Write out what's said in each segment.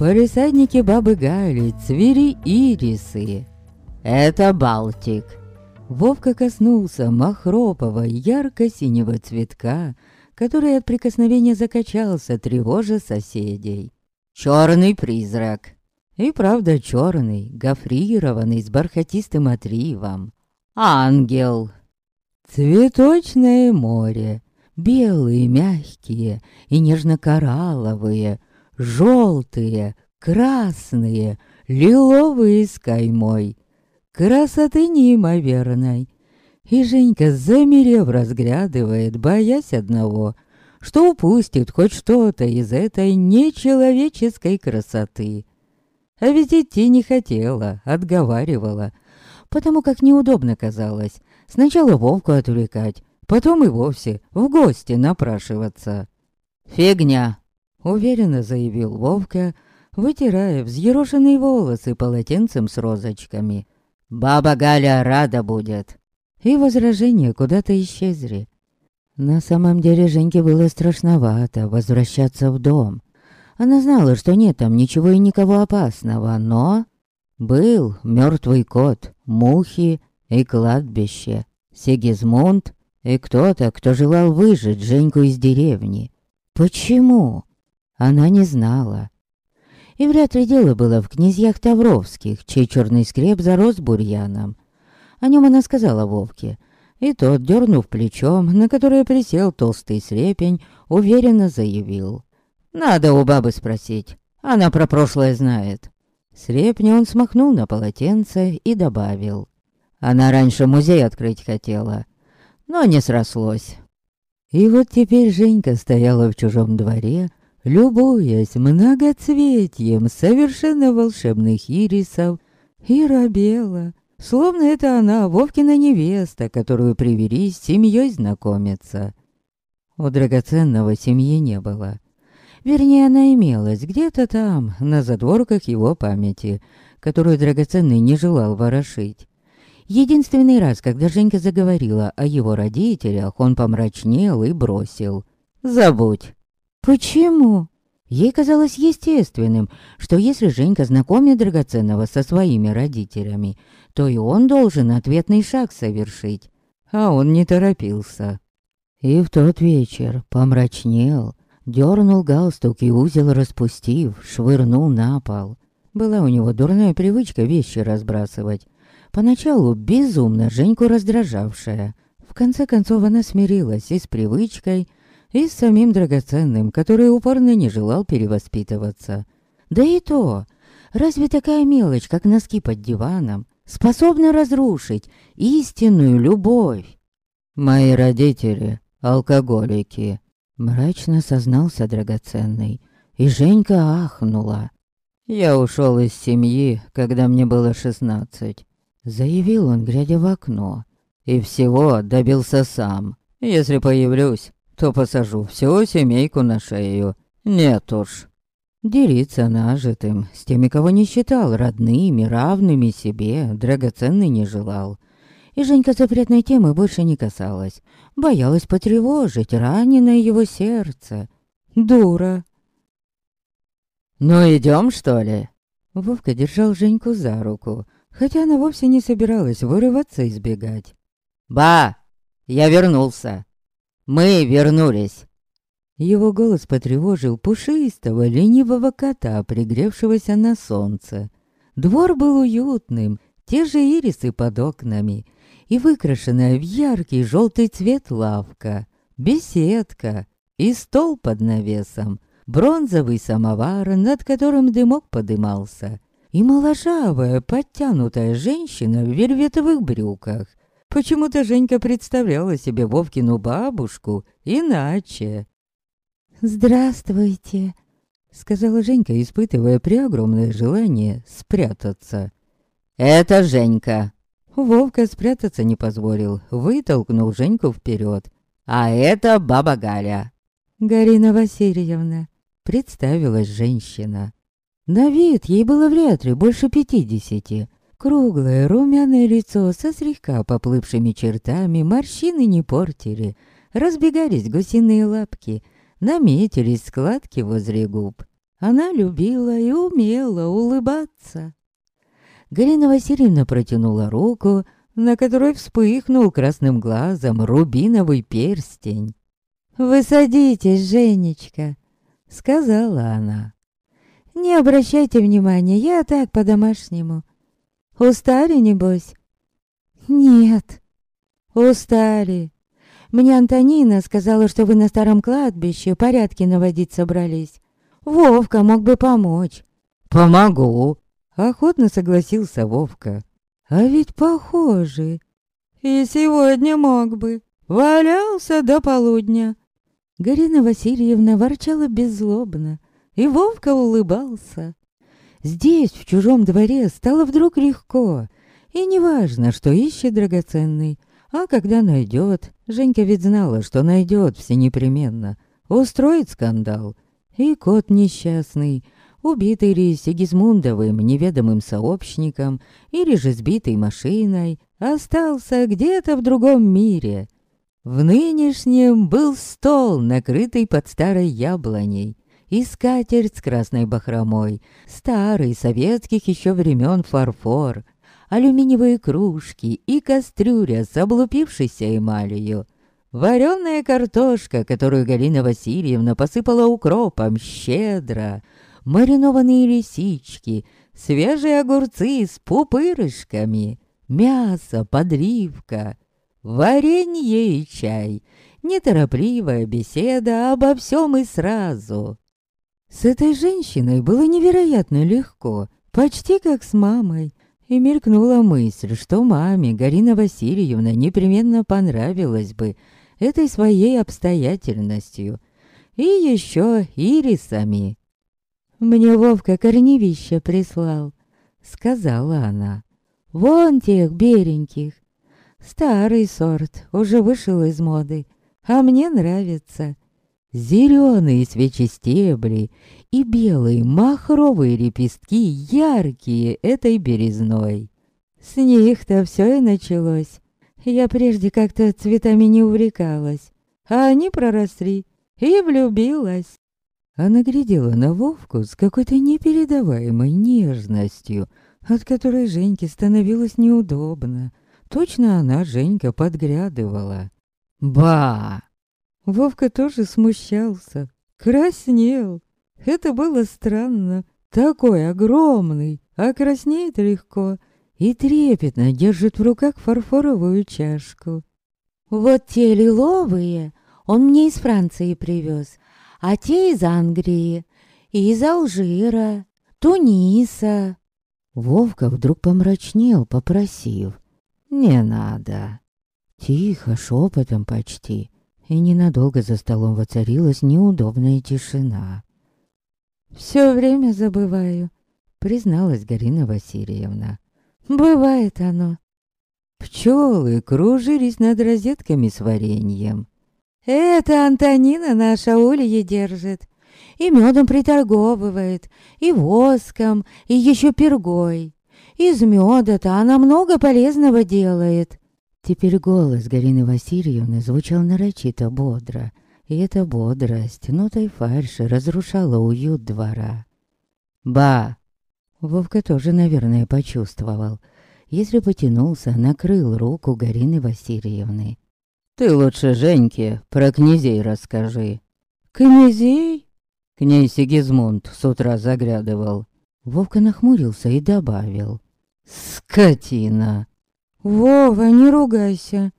Полисадники бабы Гали цвели ирисы. Это Балтик. Вовка коснулся махропового ярко-синего цветка, который от прикосновения закачался, тревожа соседей. Черный призрак. И правда черный, гофрированный, с бархатистым отривом. Ангел. Цветочное море. Белые, мягкие и нежно-коралловые, желтые, красные, лиловые с каймой. Красоты неимоверной. И Женька, замерев, разглядывает, боясь одного, что упустит хоть что-то из этой нечеловеческой красоты. А ведь идти не хотела, отговаривала, потому как неудобно казалось. Сначала Вовку отвлекать, потом и вовсе в гости напрашиваться. «Фигня!» — уверенно заявил Вовка, вытирая взъерошенные волосы полотенцем с розочками. «Баба Галя рада будет!» И возражения куда-то исчезли. На самом деле Женьке было страшновато возвращаться в дом. Она знала, что нет там ничего и никого опасного, но... Был мертвый кот, мухи и кладбище, Сигизмунд и кто-то, кто желал выжить Женьку из деревни. Почему? Она не знала. И вряд ли дело было в князьях Тавровских, чей черный скреп зарос бурьяном. О нем она сказала Вовке. И тот, дернув плечом, на которое присел толстый срепень, уверенно заявил. «Надо у бабы спросить. Она про прошлое знает». Срепня он смахнул на полотенце и добавил. Она раньше музей открыть хотела, но не срослось. И вот теперь Женька стояла в чужом дворе, любуясь многоцветием совершенно волшебных ирисов, и робела, словно это она, Вовкина невеста, которую привели с семьей знакомиться. У драгоценного семьи не было. Вернее, она имелась где-то там, на задворках его памяти, которую драгоценный не желал ворошить. Единственный раз, когда Женька заговорила о его родителях, он помрачнел и бросил. «Забудь». «Почему?» Ей казалось естественным, что если Женька знакомит драгоценного со своими родителями, то и он должен ответный шаг совершить. А он не торопился. И в тот вечер помрачнел, дернул галстук и узел распустив, швырнул на пол. Была у него дурная привычка вещи разбрасывать. Поначалу безумно Женьку раздражавшая. В конце концов она смирилась и с привычкой, и с самим драгоценным, который упорно не желал перевоспитываться. Да и то, разве такая мелочь, как носки под диваном, способна разрушить истинную любовь? «Мои родители — алкоголики», — мрачно сознался драгоценный, и Женька ахнула. «Я ушел из семьи, когда мне было шестнадцать. Заявил он, глядя в окно. И всего добился сам. Если появлюсь, то посажу всю семейку на шею. Нет уж. Делиться нажитым с теми, кого не считал родными, равными себе, драгоценный не желал. И Женька запретной темы больше не касалась. Боялась потревожить раненое его сердце. Дура. «Ну идем, что ли?» Вовка держал Женьку за руку хотя она вовсе не собиралась вырываться и сбегать. «Ба! Я вернулся! Мы вернулись!» Его голос потревожил пушистого, ленивого кота, пригревшегося на солнце. Двор был уютным, те же ирисы под окнами и выкрашенная в яркий желтый цвет лавка, беседка и стол под навесом, бронзовый самовар, над которым дымок подымался, и моложавая, подтянутая женщина в вельветовых брюках. Почему-то Женька представляла себе Вовкину бабушку иначе. «Здравствуйте», — сказала Женька, испытывая преогромное желание спрятаться. «Это Женька». Вовка спрятаться не позволил, вытолкнул Женьку вперед. «А это баба Галя». «Гарина Васильевна», — представилась женщина. На вид ей было вряд ли больше пятидесяти. Круглое румяное лицо со слегка поплывшими чертами морщины не портили. Разбегались гусиные лапки, наметились складки возле губ. Она любила и умела улыбаться. Галина Васильевна протянула руку, на которой вспыхнул красным глазом рубиновый перстень. «Вы садитесь, Женечка», — сказала она. «Не обращайте внимания, я так по-домашнему. Устали, небось?» «Нет». «Устали. Мне Антонина сказала, что вы на старом кладбище порядки наводить собрались. Вовка мог бы помочь». «Помогу», — охотно согласился Вовка. «А ведь похожи. И сегодня мог бы. Валялся до полудня». Гарина Васильевна ворчала беззлобно, и Вовка улыбался. Здесь, в чужом дворе, стало вдруг легко, и неважно, что ищет драгоценный, а когда найдет, Женька ведь знала, что найдет все непременно, устроит скандал. И кот несчастный, убитый ли Сигизмундовым неведомым сообщником или же сбитый машиной, остался где-то в другом мире. В нынешнем был стол, накрытый под старой яблоней, и скатерть с красной бахромой, старый советских еще времен фарфор, алюминиевые кружки и кастрюля с облупившейся эмалью. Вареная картошка, которую Галина Васильевна посыпала укропом щедро, маринованные лисички, свежие огурцы с пупырышками, мясо, подливка, варенье и чай, неторопливая беседа обо всем и сразу. С этой женщиной было невероятно легко, почти как с мамой, и мелькнула мысль, что маме Галина Васильевна непременно понравилась бы этой своей обстоятельностью. И еще ирисами. «Мне Вовка корневища прислал», — сказала она. «Вон тех беленьких. Старый сорт, уже вышел из моды, а мне нравится. Зеленые свечи стебли и белые махровые лепестки яркие этой березной. С них-то все и началось. Я прежде как-то цветами не увлекалась, а они проросли и влюбилась. Она глядела на Вовку с какой-то непередаваемой нежностью, от которой Женьке становилось неудобно. Точно она, Женька, подглядывала. «Ба!» Вовка тоже смущался, краснел. Это было странно. Такой огромный, а краснеет легко и трепетно держит в руках фарфоровую чашку. «Вот те лиловые он мне из Франции привез, а те из Англии, и из Алжира, Туниса». Вовка вдруг помрачнел, попросив. «Не надо». Тихо, шепотом почти, и ненадолго за столом воцарилась неудобная тишина. «Все время забываю», — призналась Гарина Васильевна. «Бывает оно». Пчелы кружились над розетками с вареньем. «Это Антонина наша улье держит. И медом приторговывает, и воском, и еще пергой. Из меда-то она много полезного делает». Теперь голос Галины Васильевны звучал нарочито бодро, и эта бодрость нотой фальши разрушала уют двора. «Ба!» Вовка тоже, наверное, почувствовал. Если потянулся, накрыл руку Гарины Васильевны. «Ты лучше Женьке про князей расскажи». «Князей?» К ней Сигизмунд с утра заглядывал. Вовка нахмурился и добавил. «Скотина!» «Вова, не ругайся!»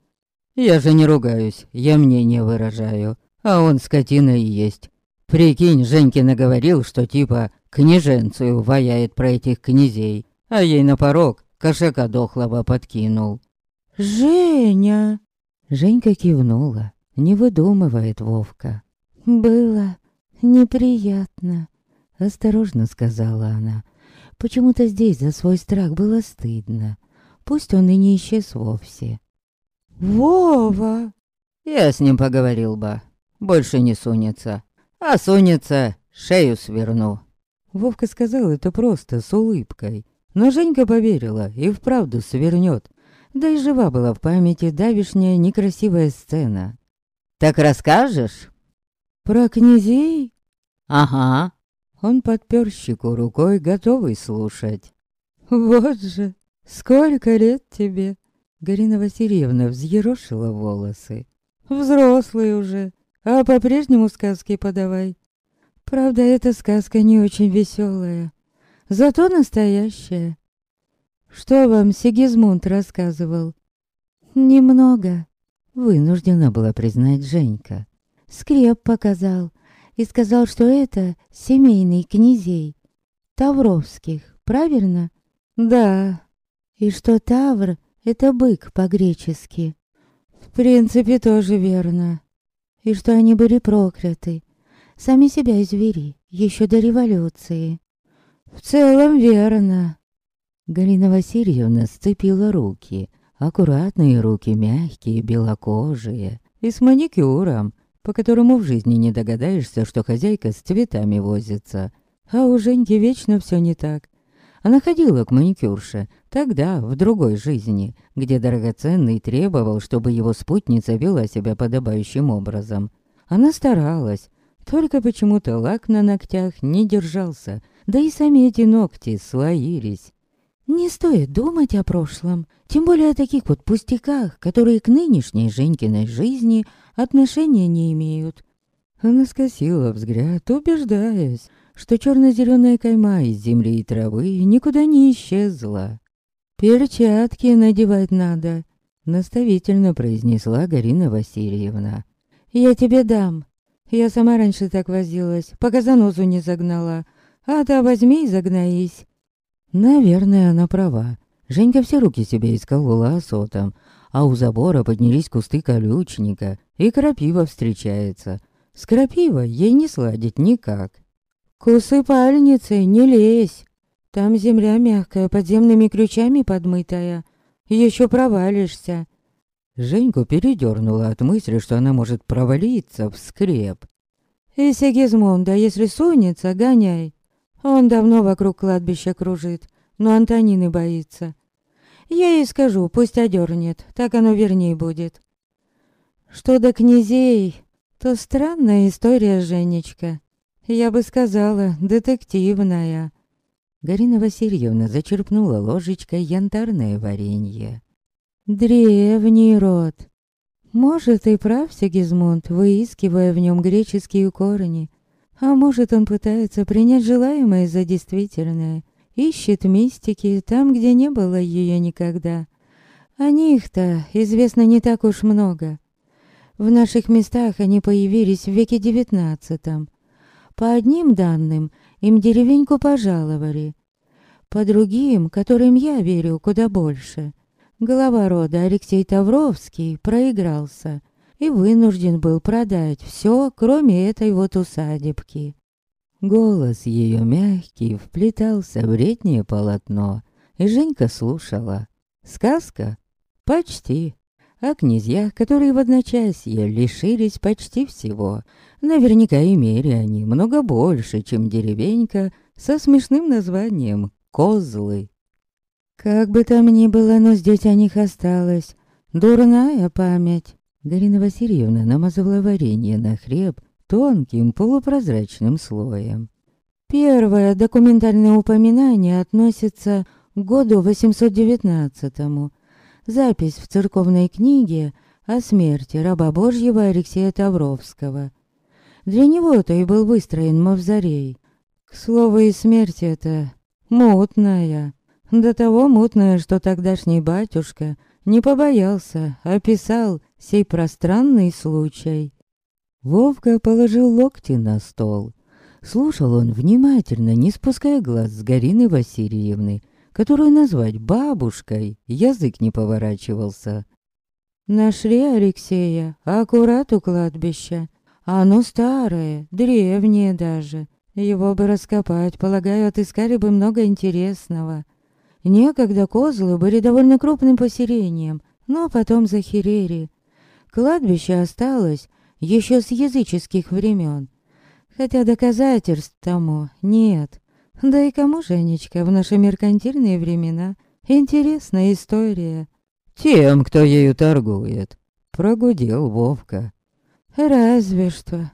«Я же не ругаюсь, я мнение выражаю, а он скотина и есть. Прикинь, Женьке наговорил, что типа княженцию ваяет про этих князей, а ей на порог кошака дохлого подкинул». «Женя!» Женька кивнула, не выдумывает Вовка. «Было неприятно», — осторожно сказала она. Почему-то здесь за свой страх было стыдно пусть он и не исчез вовсе. «Вова!» «Я с ним поговорил бы. Больше не сунется. А сунется, шею сверну». Вовка сказал это просто, с улыбкой. Но Женька поверила и вправду свернет. Да и жива была в памяти давишняя некрасивая сцена. «Так расскажешь?» «Про князей?» «Ага». Он подпер щеку рукой, готовый слушать. «Вот же, сколько лет тебе?» Галина Васильевна взъерошила волосы. «Взрослый уже, а по-прежнему сказки подавай. Правда, эта сказка не очень веселая, зато настоящая. Что вам Сигизмунд рассказывал?» «Немного», — вынуждена была признать Женька. «Скреп показал и сказал, что это семейный князей. Тавровских, правильно?» «Да». «И что Тавр — это бык по-гречески?» «В принципе, тоже верно». «И что они были прокляты. Сами себя извели, еще до революции». «В целом верно». Галина Васильевна сцепила руки. Аккуратные руки, мягкие, белокожие. И с маникюром, по которому в жизни не догадаешься, что хозяйка с цветами возится. А у Женьки вечно все не так. Она ходила к маникюрше, тогда, в другой жизни, где драгоценный требовал, чтобы его спутница вела себя подобающим образом. Она старалась, только почему-то лак на ногтях не держался, да и сами эти ногти слоились. Не стоит думать о прошлом, тем более о таких вот пустяках, которые к нынешней Женькиной жизни отношения не имеют. Она скосила взгляд, убеждаясь, что черно-зеленая кайма из земли и травы никуда не исчезла. «Перчатки надевать надо», — наставительно произнесла Гарина Васильевна. «Я тебе дам. Я сама раньше так возилась, пока занозу не загнала. А то возьми и загноись». Наверное, она права. Женька все руки себе исколола осотом, а у забора поднялись кусты колючника, и крапива встречается. С крапивой ей не сладить никак. К усыпальнице не лезь. Там земля мягкая, подземными ключами подмытая. Еще провалишься. Женьку передернула от мысли, что она может провалиться в скреп. И Сигизмунда, если сунется, гоняй. Он давно вокруг кладбища кружит, но Антонины боится. Я ей скажу, пусть одернет, так оно вернее будет. Что до князей, то странная история, Женечка. Я бы сказала, детективная. Гарина Васильевна зачерпнула ложечкой янтарное варенье. Древний род. Может, и прав Сигизмунд, выискивая в нем греческие корни. А может, он пытается принять желаемое за действительное. Ищет мистики там, где не было ее никогда. О них-то известно не так уж много. В наших местах они появились в веке девятнадцатом. По одним данным, им деревеньку пожаловали. По другим, которым я верю куда больше, глава рода Алексей Тавровский проигрался и вынужден был продать все, кроме этой вот усадебки. Голос ее мягкий вплетался в летнее полотно, и Женька слушала. Сказка? Почти о князьях, которые в одночасье лишились почти всего. Наверняка имели они много больше, чем деревенька со смешным названием «Козлы». Как бы там ни было, но здесь о них осталась дурная память. Галина Васильевна намазывала варенье на хлеб тонким полупрозрачным слоем. Первое документальное упоминание относится к году 819-му, запись в церковной книге о смерти раба Божьего Алексея Тавровского. Для него-то и был выстроен мавзолей. К слову, и смерть эта мутная. До того мутная, что тогдашний батюшка не побоялся, описал сей пространный случай. Вовка положил локти на стол. Слушал он внимательно, не спуская глаз с Гарины Васильевны, которую назвать бабушкой, язык не поворачивался. Нашли Алексея аккурат у кладбища. Оно старое, древнее даже. Его бы раскопать, полагаю, отыскали бы много интересного. Некогда козлы были довольно крупным поселением, но потом захерели. Кладбище осталось еще с языческих времен, хотя доказательств тому нет. Да и кому, Женечка, в наши меркантильные времена интересная история. Тем, кто ею торгует, прогудел Вовка. Разве что.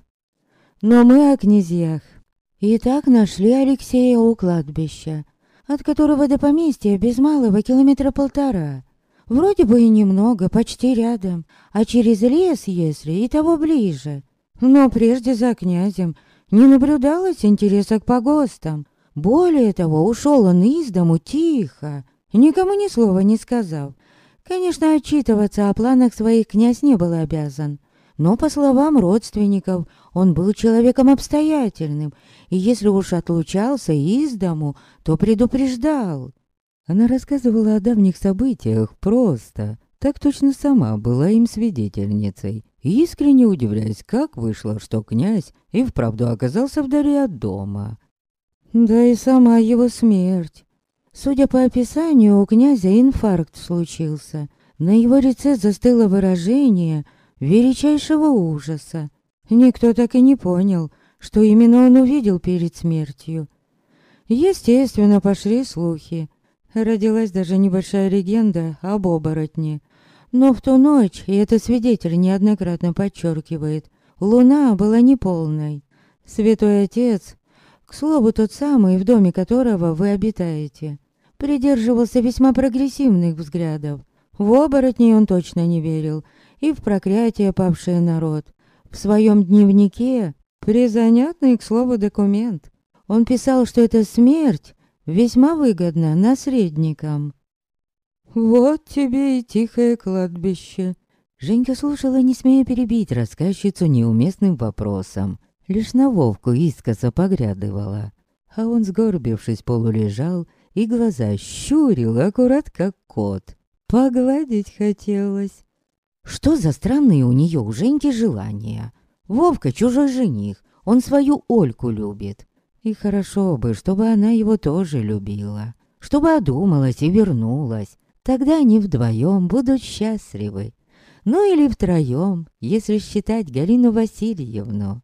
Но мы о князьях И так нашли Алексея у кладбища, от которого до поместья без малого километра полтора. Вроде бы и немного, почти рядом, а через лес, если, и того ближе. Но прежде за князем не наблюдалось интереса к погостам. Более того, ушел он из дому тихо, никому ни слова не сказав. Конечно, отчитываться о планах своих князь не был обязан. Но, по словам родственников, он был человеком обстоятельным, и если уж отлучался из дому, то предупреждал. Она рассказывала о давних событиях просто, так точно сама была им свидетельницей, искренне удивляясь, как вышло, что князь и вправду оказался вдали от дома. Да и сама его смерть. Судя по описанию, у князя инфаркт случился. На его лице застыло выражение величайшего ужаса. Никто так и не понял, что именно он увидел перед смертью. Естественно, пошли слухи. Родилась даже небольшая легенда об оборотне. Но в ту ночь, и это свидетель неоднократно подчеркивает, луна была неполной. Святой Отец, к слову, тот самый, в доме которого вы обитаете, придерживался весьма прогрессивных взглядов. В оборотней он точно не верил, и в проклятие павший народ. В своем дневнике, призанятный, к слову, документ, он писал, что эта смерть весьма выгодна наследникам. «Вот тебе и тихое кладбище». Женька слушала, не смея перебить рассказчицу неуместным вопросом. Лишь на Вовку искоса поглядывала. А он, сгорбившись, полулежал и глаза щурил, аккурат как кот. Погладить хотелось. Что за странные у нее у Женьки желания? Вовка чужой жених, он свою Ольку любит. И хорошо бы, чтобы она его тоже любила. Чтобы одумалась и вернулась. Тогда они вдвоем будут счастливы. Ну или втроем, если считать Галину Васильевну.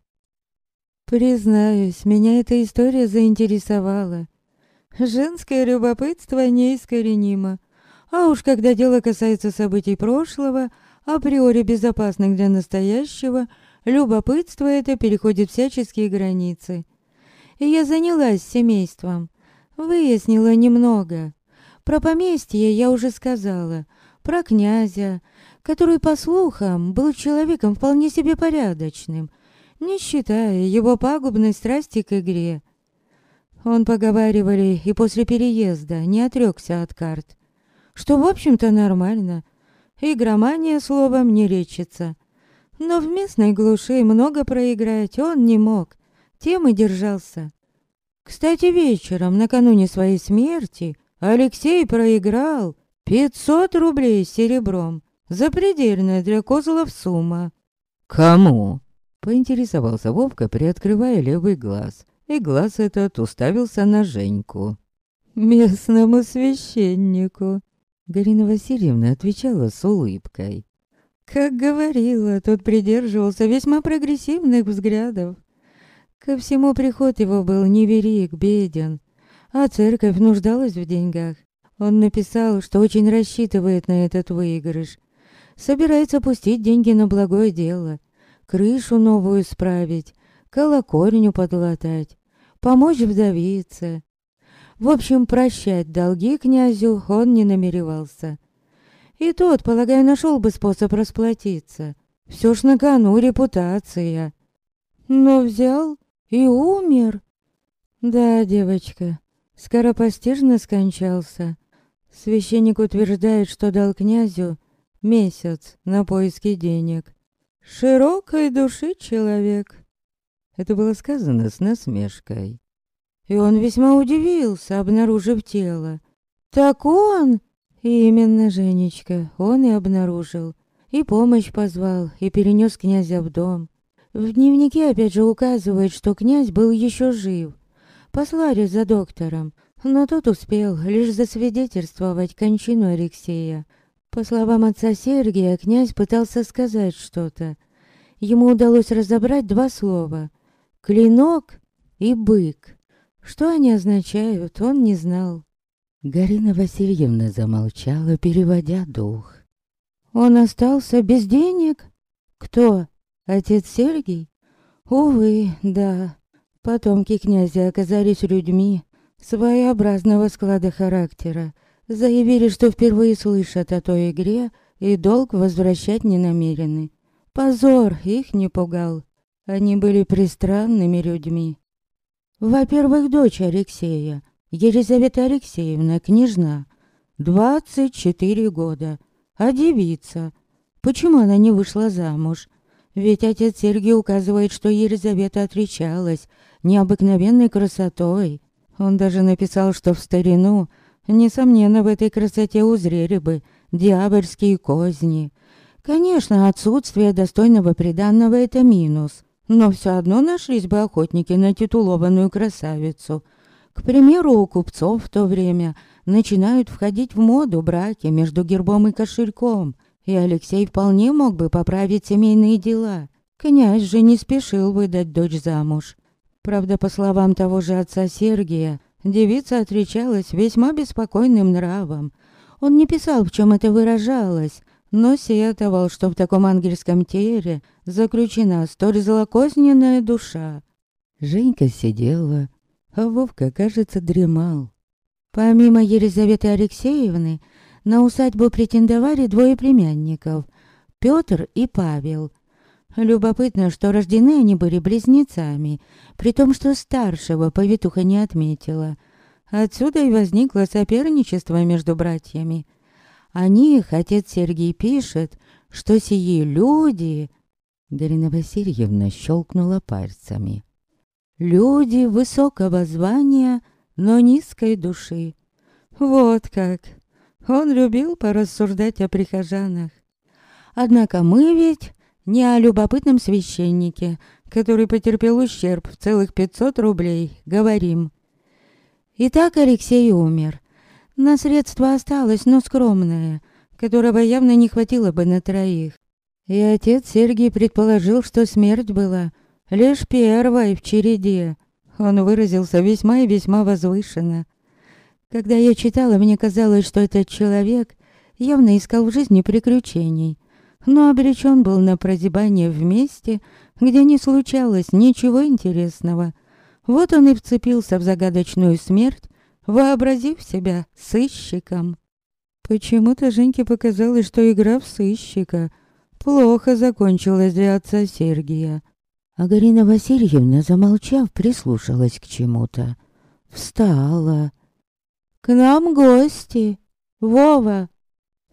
Признаюсь, меня эта история заинтересовала. Женское любопытство неискоренимо. А уж когда дело касается событий прошлого, априори безопасных для настоящего, любопытство это переходит всяческие границы и я занялась семейством. Выяснила немного. Про поместье я уже сказала, про князя, который, по слухам, был человеком вполне себе порядочным, не считая его пагубной страсти к игре. Он, поговаривали, и после переезда не отрекся от карт, что, в общем-то, нормально. Игромания, словом, не лечится. Но в местной глуши много проиграть он не мог, тем и держался. Кстати, вечером, накануне своей смерти, Алексей проиграл 500 рублей серебром. Запредельная для козлов сумма. «Кому?» — поинтересовался Вовка, приоткрывая левый глаз. И глаз этот уставился на Женьку. «Местному священнику», — Галина Васильевна отвечала с улыбкой. «Как говорила, тот придерживался весьма прогрессивных взглядов. Ко всему приход его был невелик, беден, а церковь нуждалась в деньгах. Он написал, что очень рассчитывает на этот выигрыш. Собирается пустить деньги на благое дело, крышу новую справить, колокольню подлатать, помочь вдовице. В общем, прощать долги князю он не намеревался. И тот, полагаю, нашел бы способ расплатиться. Все ж на кону репутация. Но взял и умер. Да, девочка, скоропостижно скончался. Священник утверждает, что дал князю месяц на поиски денег. Широкой души человек. Это было сказано с насмешкой. И он весьма удивился, обнаружив тело. Так он... Именно, Женечка, он и обнаружил. И помощь позвал, и перенес князя в дом. В дневнике опять же указывает, что князь был еще жив. Послали за доктором, но тот успел лишь засвидетельствовать кончину Алексея. По словам отца Сергия, князь пытался сказать что-то. Ему удалось разобрать два слова — «клинок» и «бык». Что они означают, он не знал. Гарина Васильевна замолчала, переводя дух. «Он остался без денег? Кто?» Отец Сергий? Увы, да. Потомки князя оказались людьми своеобразного склада характера. Заявили, что впервые слышат о той игре и долг возвращать не намерены. Позор их не пугал. Они были пристранными людьми. Во-первых, дочь Алексея, Елизавета Алексеевна, княжна, 24 года, а девица. Почему она не вышла замуж? Ведь отец Сергий указывает, что Елизавета отличалась необыкновенной красотой. Он даже написал, что в старину, несомненно, в этой красоте узрели бы дьявольские козни. Конечно, отсутствие достойного приданного — это минус, но все одно нашлись бы охотники на титулованную красавицу — к примеру, у купцов в то время начинают входить в моду браки между гербом и кошельком, и Алексей вполне мог бы поправить семейные дела. Князь же не спешил выдать дочь замуж. Правда, по словам того же отца Сергия, девица отличалась весьма беспокойным нравом. Он не писал, в чем это выражалось, но сетовал, что в таком ангельском теле заключена столь злокозненная душа. Женька сидела, а Вовка, кажется, дремал. Помимо Елизаветы Алексеевны, на усадьбу претендовали двое племянников — Пётр и Павел. Любопытно, что рождены они были близнецами, при том, что старшего повитуха не отметила. Отсюда и возникло соперничество между братьями. О них отец Сергий пишет, что сии люди... Галина Васильевна щелкнула пальцами. Люди высокого звания, но низкой души. Вот как. Он любил порассуждать о прихожанах. Однако мы ведь не о любопытном священнике, который потерпел ущерб в целых 500 рублей, говорим. Итак, Алексей умер. Наследство осталось, но скромное, которого явно не хватило бы на троих. И отец Сергий предположил, что смерть была Лишь первой в череде. Он выразился весьма и весьма возвышенно. Когда я читала, мне казалось, что этот человек явно искал в жизни приключений, но обречен был на прозябание в месте, где не случалось ничего интересного. Вот он и вцепился в загадочную смерть, вообразив себя сыщиком. Почему-то Женьке показалось, что игра в сыщика плохо закончилась для отца Сергия. А Гарина Васильевна, замолчав, прислушалась к чему-то. Встала. «К нам гости! Вова!»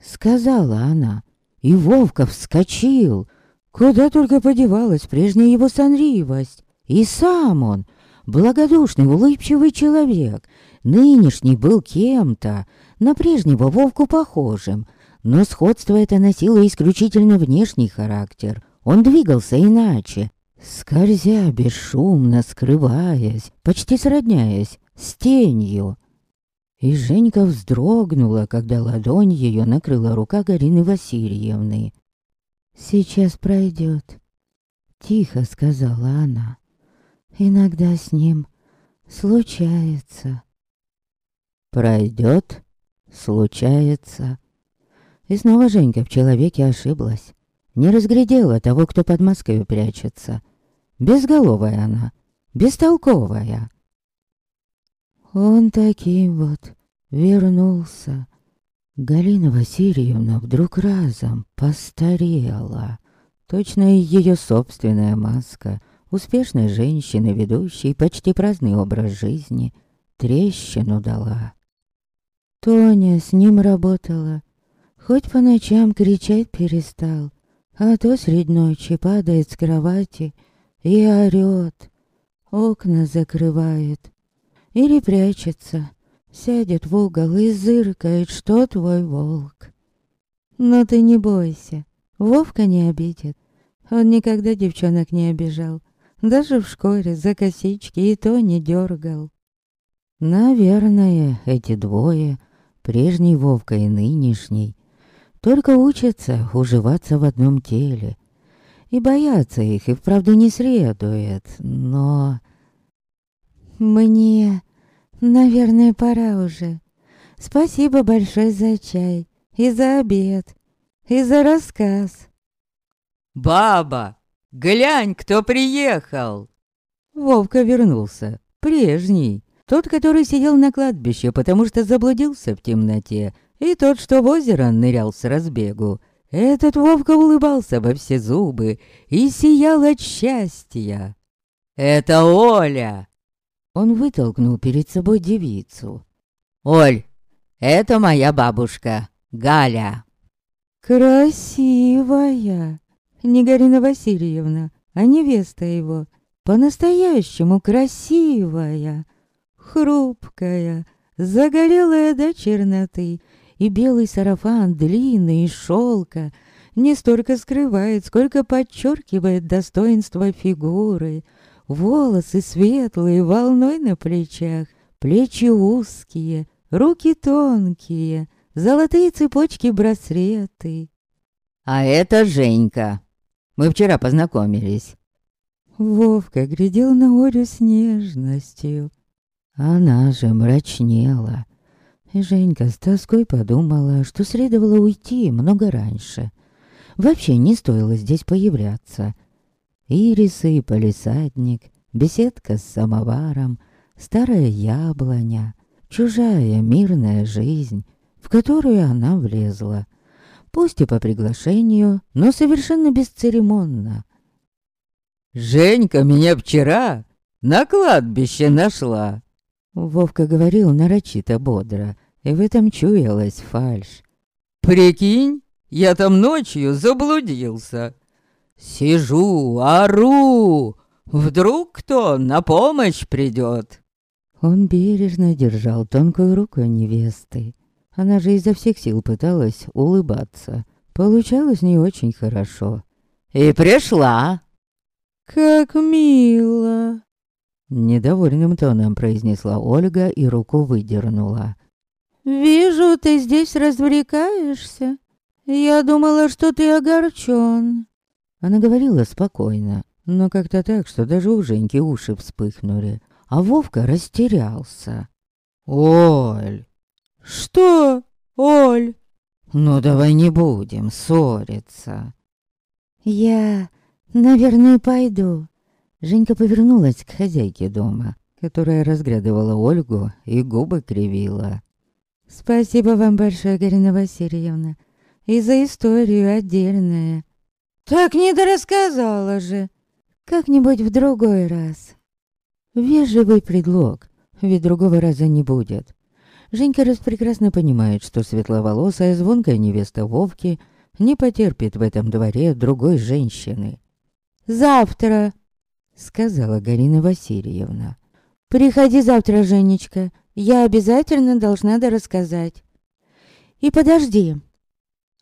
Сказала она. И Вовка вскочил. Куда только подевалась прежняя его сонривость. И сам он, благодушный, улыбчивый человек, нынешний был кем-то, на прежнего Вовку похожим, но сходство это носило исключительно внешний характер. Он двигался иначе, скользя бесшумно, скрываясь, почти сродняясь с тенью. И Женька вздрогнула, когда ладонь ее накрыла рука Гарины Васильевны. «Сейчас пройдет», — тихо сказала она. «Иногда с ним случается». «Пройдет, случается». И снова Женька в человеке ошиблась. Не разглядела того, кто под маской прячется. Безголовая она, бестолковая. Он таким вот вернулся. Галина Васильевна вдруг разом постарела. Точно и ее собственная маска, успешной женщины, ведущей почти праздный образ жизни, трещину дала. Тоня с ним работала. Хоть по ночам кричать перестал, а то средь ночи падает с кровати и орёт, окна закрывает или прячется, сядет в угол и зыркает, что твой волк. Но ты не бойся, Вовка не обидит. Он никогда девчонок не обижал, даже в школе за косички и то не дергал. Наверное, эти двое, прежний Вовка и нынешний, только учатся уживаться в одном теле, и бояться их и вправду не следует, но... Мне, наверное, пора уже. Спасибо большое за чай и за обед, и за рассказ. «Баба, глянь, кто приехал!» Вовка вернулся, прежний. Тот, который сидел на кладбище, потому что заблудился в темноте, и тот, что в озеро нырял с разбегу. Этот Вовка улыбался во все зубы и сиял от счастья. «Это Оля!» Он вытолкнул перед собой девицу. «Оль, это моя бабушка, Галя!» «Красивая!» Не Гарина Васильевна, а невеста его. По-настоящему красивая, хрупкая, загорелая до черноты, и белый сарафан длинный из шелка не столько скрывает, сколько подчеркивает достоинство фигуры. Волосы светлые, волной на плечах, плечи узкие, руки тонкие, золотые цепочки-браслеты. А это Женька. Мы вчера познакомились. Вовка глядел на Олю с нежностью. Она же мрачнела. И Женька с тоской подумала, что следовало уйти много раньше. Вообще не стоило здесь появляться. Ирисы и полисадник, беседка с самоваром, старая яблоня, чужая мирная жизнь, в которую она влезла. Пусть и по приглашению, но совершенно бесцеремонно. «Женька меня вчера на кладбище нашла!» Вовка говорил нарочито бодро, и в этом чуялась фальшь. «Прикинь, я там ночью заблудился. Сижу, ору, вдруг кто на помощь придет?» Он бережно держал тонкую руку невесты. Она же изо всех сил пыталась улыбаться. Получалось не очень хорошо. «И пришла!» «Как мило!» Недовольным тоном произнесла Ольга и руку выдернула. «Вижу, ты здесь развлекаешься. Я думала, что ты огорчен». Она говорила спокойно, но как-то так, что даже у Женьки уши вспыхнули. А Вовка растерялся. «Оль!» «Что, Оль?» «Ну, давай не будем ссориться». «Я, наверное, пойду». Женька повернулась к хозяйке дома, которая разглядывала Ольгу и губы кривила. «Спасибо вам большое, Галина Васильевна, и за историю отдельная». «Так не дорассказала же!» «Как-нибудь в другой раз». Вежливый предлог, ведь другого раза не будет. Женька раз прекрасно понимает, что светловолосая звонкая невеста Вовки не потерпит в этом дворе другой женщины. «Завтра!» сказала Галина Васильевна. «Приходи завтра, Женечка, я обязательно должна да рассказать. И подожди».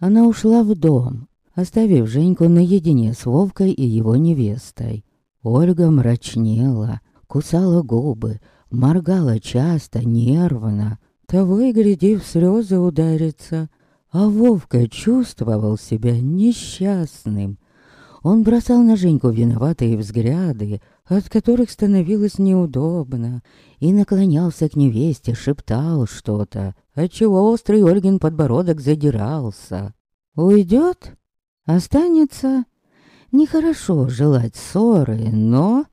Она ушла в дом, оставив Женьку наедине с Вовкой и его невестой. Ольга мрачнела, кусала губы, моргала часто, нервно. Того и гляди, в слезы ударится. А Вовка чувствовал себя несчастным, он бросал на Женьку виноватые взгляды, от которых становилось неудобно, и наклонялся к невесте, шептал что-то, отчего острый Ольгин подбородок задирался. «Уйдет? Останется?» Нехорошо желать ссоры, но...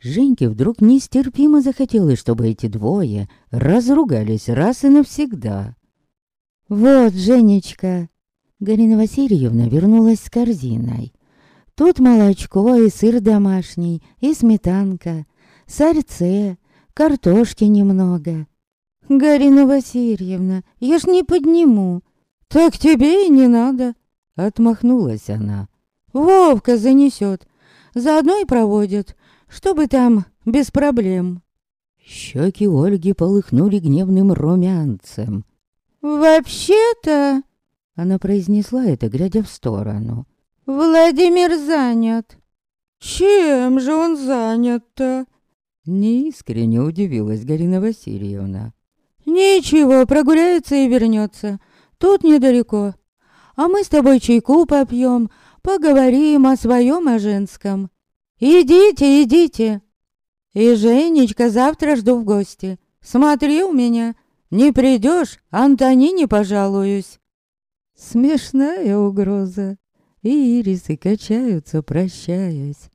Женьке вдруг нестерпимо захотелось, чтобы эти двое разругались раз и навсегда. «Вот, Женечка!» Галина Васильевна вернулась с корзиной. Тут молочко и сыр домашний, и сметанка, сальце, картошки немного. Гарина Васильевна, я ж не подниму. Так тебе и не надо. Отмахнулась она. Вовка занесет, заодно и проводит, чтобы там без проблем. Щеки Ольги полыхнули гневным румянцем. «Вообще-то...» Она произнесла это, глядя в сторону. Владимир занят. Чем же он занят-то? Неискренне удивилась Галина Васильевна. Ничего, прогуляется и вернется. Тут недалеко. А мы с тобой чайку попьем, поговорим о своем, о женском. Идите, идите. И, Женечка, завтра жду в гости. Смотри у меня. Не придешь, Антонине пожалуюсь. Смешная угроза и ирисы качаются, прощаясь.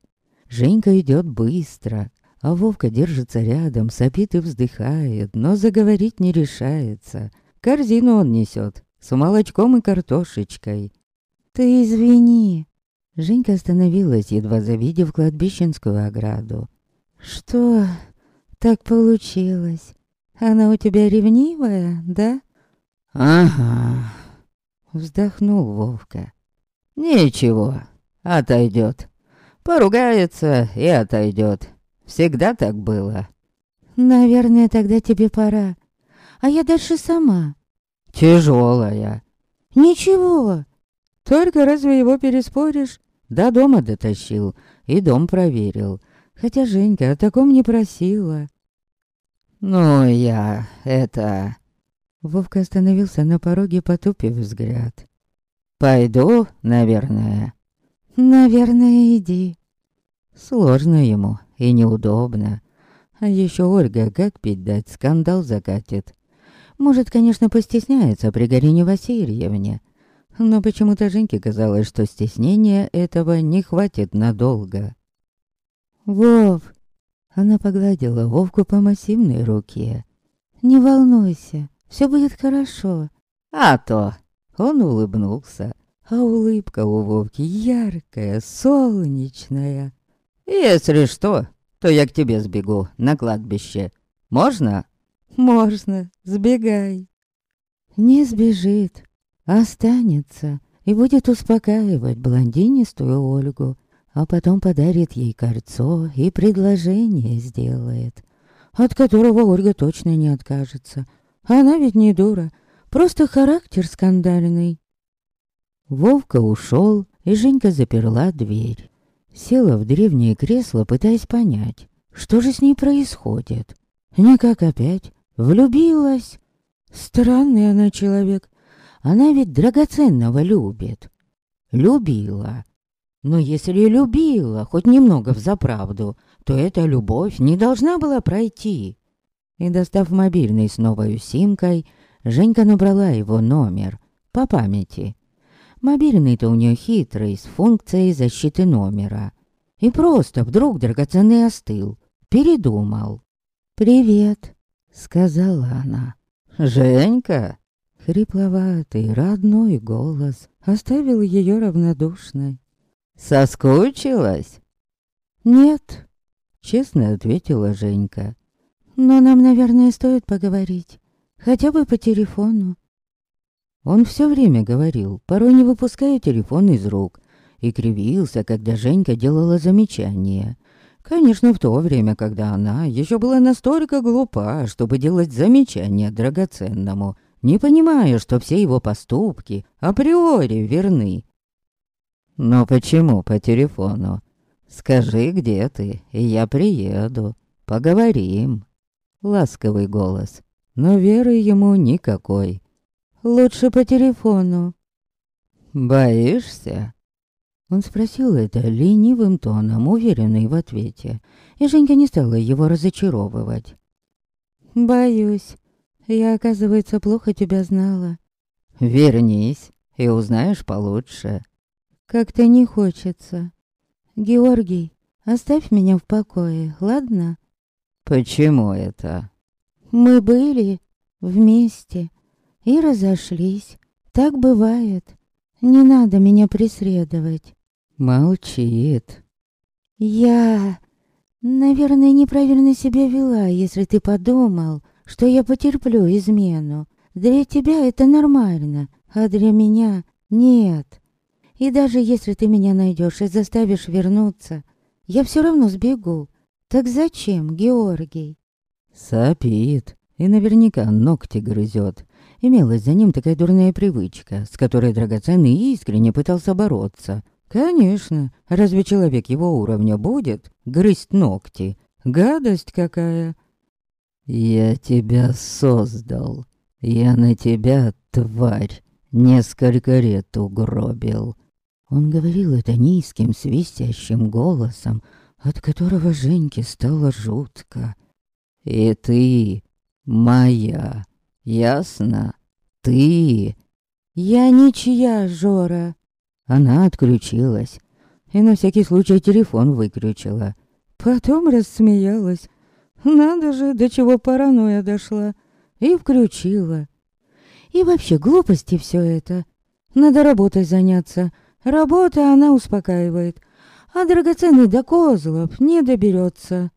Женька идет быстро, а Вовка держится рядом, сопит и вздыхает, но заговорить не решается. Корзину он несет с молочком и картошечкой. «Ты извини!» Женька остановилась, едва завидев кладбищенскую ограду. «Что так получилось? Она у тебя ревнивая, да?» «Ага», — вздохнул Вовка. «Ничего, отойдет. Поругается и отойдет. Всегда так было». «Наверное, тогда тебе пора. А я дальше сама». «Тяжелая». «Ничего». «Только разве его переспоришь?» До дома дотащил и дом проверил. Хотя Женька о таком не просила. «Ну, я... это...» Вовка остановился на пороге, потупив взгляд. «Пойду, наверное». «Наверное, иди». Сложно ему и неудобно. А еще Ольга, как пить дать, скандал закатит. Может, конечно, постесняется при Гарине Васильевне. Но почему-то Женьке казалось, что стеснения этого не хватит надолго. «Вов!» Она погладила Вовку по массивной руке. «Не волнуйся, все будет хорошо». «А то!» Он улыбнулся, а улыбка у Вовки яркая, солнечная. «Если что, то я к тебе сбегу на кладбище. Можно?» «Можно, сбегай». «Не сбежит, останется и будет успокаивать блондинистую Ольгу, а потом подарит ей кольцо и предложение сделает, от которого Ольга точно не откажется. Она ведь не дура, просто характер скандальный. Вовка ушел, и Женька заперла дверь. Села в древнее кресло, пытаясь понять, что же с ней происходит. Никак опять влюбилась. Странный она человек. Она ведь драгоценного любит. Любила. Но если любила хоть немного взаправду, то эта любовь не должна была пройти. И достав мобильный с новой симкой, Женька набрала его номер по памяти. Мобильный-то у нее хитрый, с функцией защиты номера. И просто вдруг драгоценный остыл, передумал. «Привет», — сказала она. «Женька?» Хрипловатый, родной голос оставил ее равнодушной. «Соскучилась?» «Нет», — честно ответила Женька. «Но нам, наверное, стоит поговорить. Хотя бы по телефону». Он все время говорил, порой не выпуская телефон из рук, и кривился, когда Женька делала замечания. Конечно, в то время, когда она еще была настолько глупа, чтобы делать замечания драгоценному, не понимая, что все его поступки априори верны, «Но почему по телефону? Скажи, где ты, и я приеду. Поговорим». Ласковый голос, но веры ему никакой. «Лучше по телефону». «Боишься?» Он спросил это ленивым тоном, уверенный в ответе, и Женька не стала его разочаровывать. «Боюсь. Я, оказывается, плохо тебя знала». «Вернись, и узнаешь получше». Как-то не хочется. Георгий, оставь меня в покое, ладно? Почему это? Мы были вместе и разошлись. Так бывает. Не надо меня преследовать. Молчит. Я, наверное, неправильно себя вела, если ты подумал, что я потерплю измену. Для тебя это нормально, а для меня нет. И даже если ты меня найдешь и заставишь вернуться, я все равно сбегу. Так зачем, Георгий? Сопит и наверняка ногти грызет. Имелась за ним такая дурная привычка, с которой драгоценный искренне пытался бороться. Конечно, разве человек его уровня будет грызть ногти? Гадость какая! Я тебя создал. Я на тебя, тварь, несколько лет угробил. Он говорил это низким, свистящим голосом, от которого Женьке стало жутко. «И ты моя, ясно? Ты...» «Я ничья, Жора!» Она отключилась и на всякий случай телефон выключила. Потом рассмеялась. Надо же, до чего паранойя дошла. И включила. И вообще глупости все это. Надо работой заняться. Работа она успокаивает. А драгоценный до козлов не доберется.